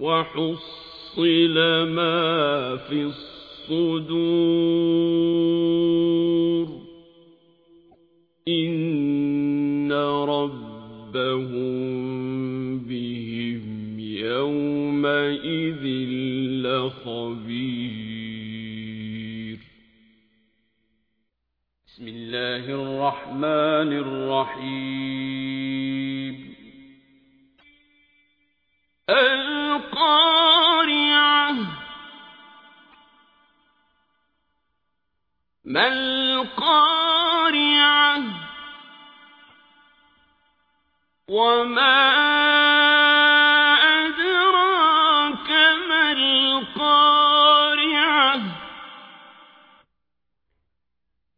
وحصل ما في الصدور. إن ربهم بهم يومئذ لخبير. بسم الله الرحمن الرحيم. ما القارعة وما أدراك ما القارعة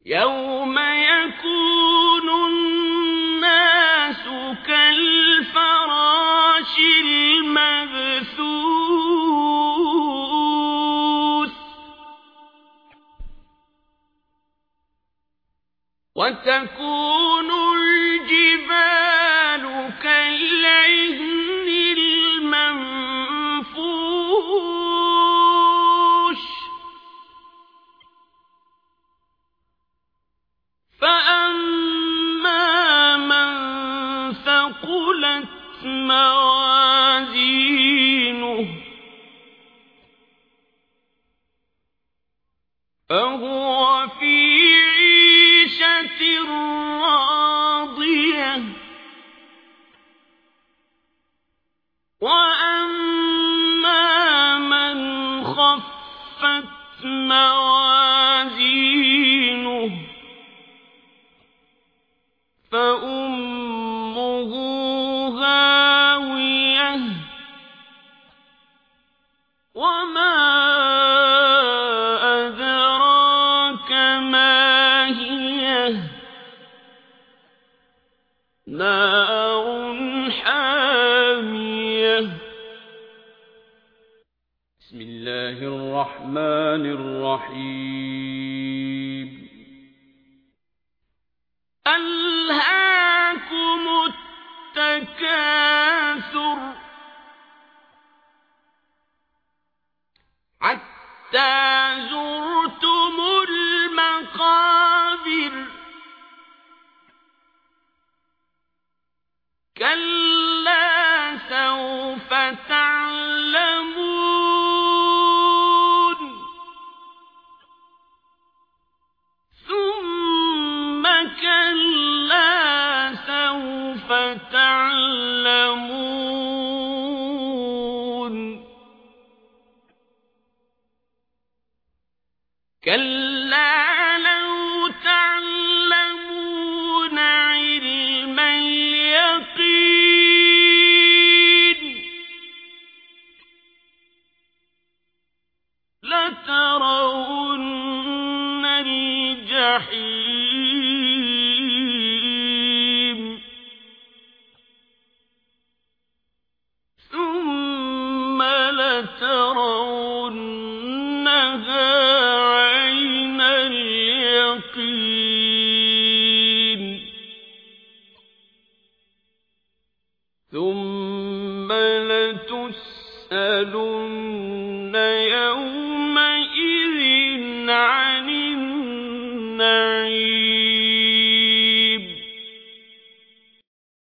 يوم يكون وتكون الجبال كالعهن المنفوش. فأما من ثقلت موازينه فهو في راضية وأما من خفت موازينه الله الرحمن الرحيم. ألهاكم التكاثر حتى زرتم المقابر. كلا سوف تعلمون تعلمون كلا لترونها عين اليقين. ثم لتسألن يومئذ عن النار